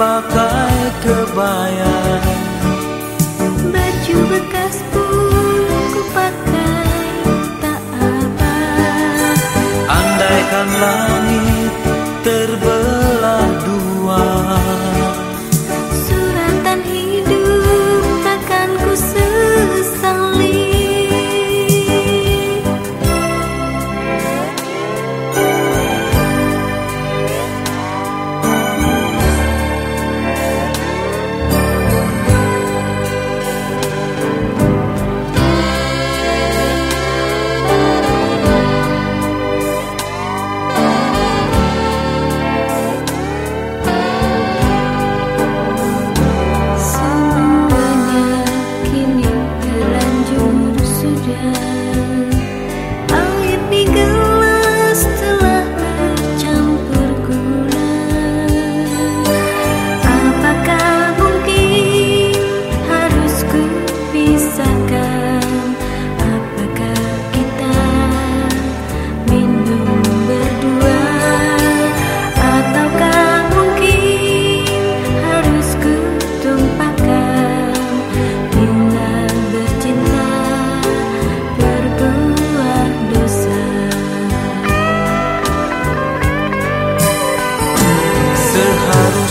pakai kebaya Baju bekas pun ku pakai tak apa. Andaikan langit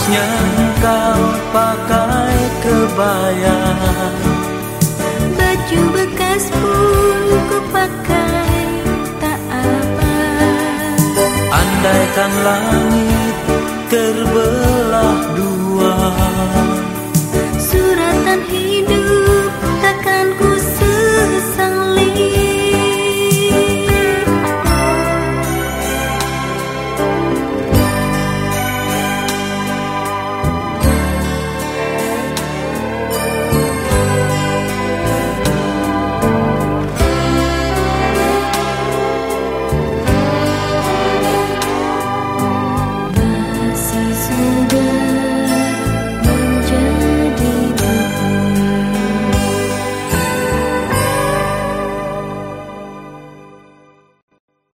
Seharusnya kau pakai kebaya Baju bekas pun ku pakai tak apa. Andaikan langit terbelah dua. Suratan hidup takkan ku